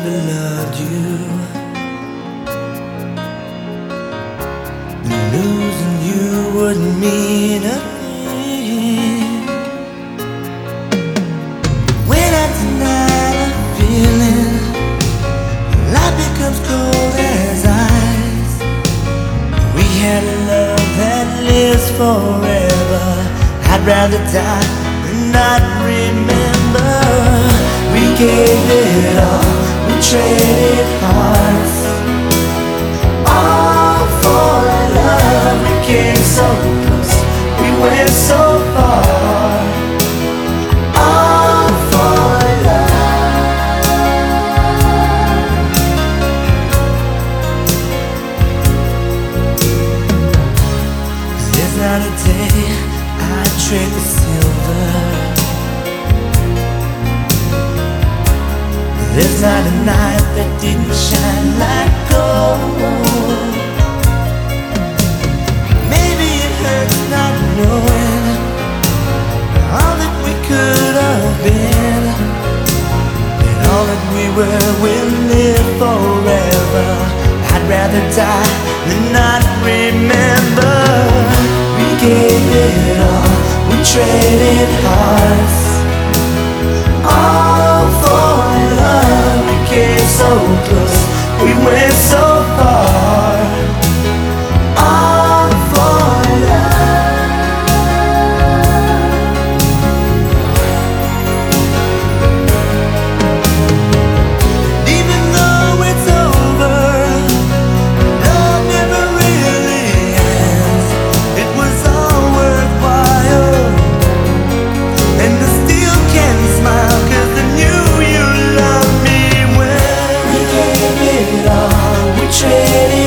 never loved you. Losing you wouldn't mean a thing. When I deny a feeling, life becomes cold as ice. We had a love that lives forever. I'd rather die than not remember. Gave it all, we traded hearts. All for love, we came so close, we went so far. All for love. There's not a day I trade the There's not a night that didn't shine like gold. Maybe it hurts not knowing all that we could have been, and all that we were will live forever. I'd rather die than not remember. We gave it all, we traded hearts. Close, we went so it